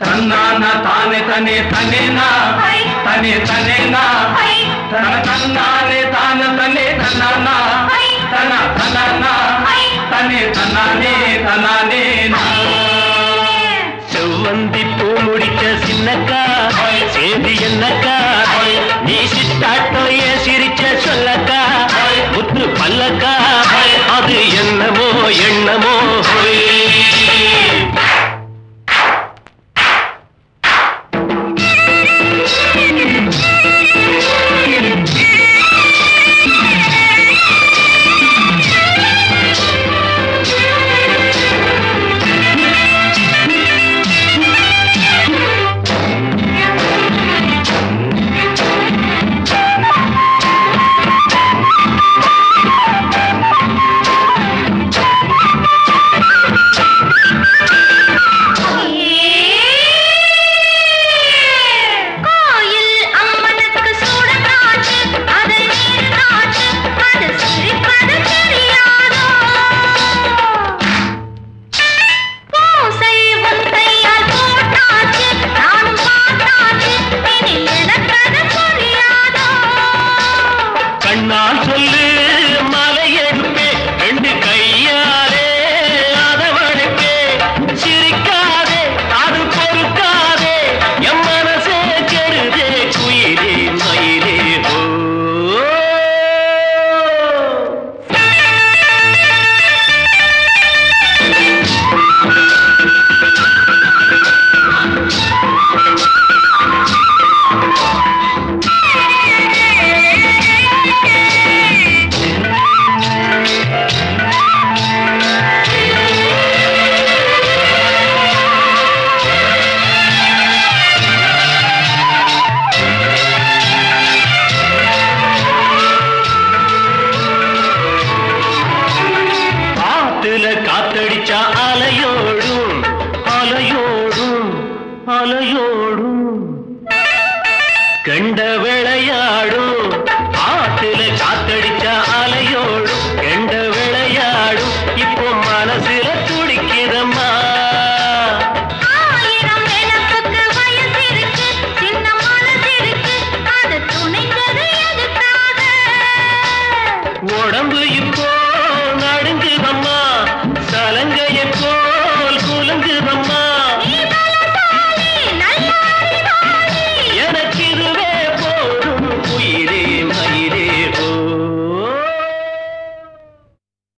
தன்னானே தனே தனேனா? தனே தனேனா? தன தன்னானே தான தனே தன்னானா? தன தனானா தனே தன்னானே தனானே செவ்வந்தி பூ முடிச்ச சின்னக்கா சேதி என்னக்கா? நீ சித்தாட்டோ ஏன் சிரிச்ச சொல்லக்கா? முத்து பல்லக்கா? அது என்னமோ எண்ணமோ? கண்ணால் சொல்லு. அலையோடும் கண்ட விளையாடும் ஆத்துல காத்தடிச்ச அலையோடும் கண்ட விளையாடும் இப்போ மனசுல துடிக்கிறம்மா உடம்பு இப்போ நடுங்குதம்மா சலங்கையப்போ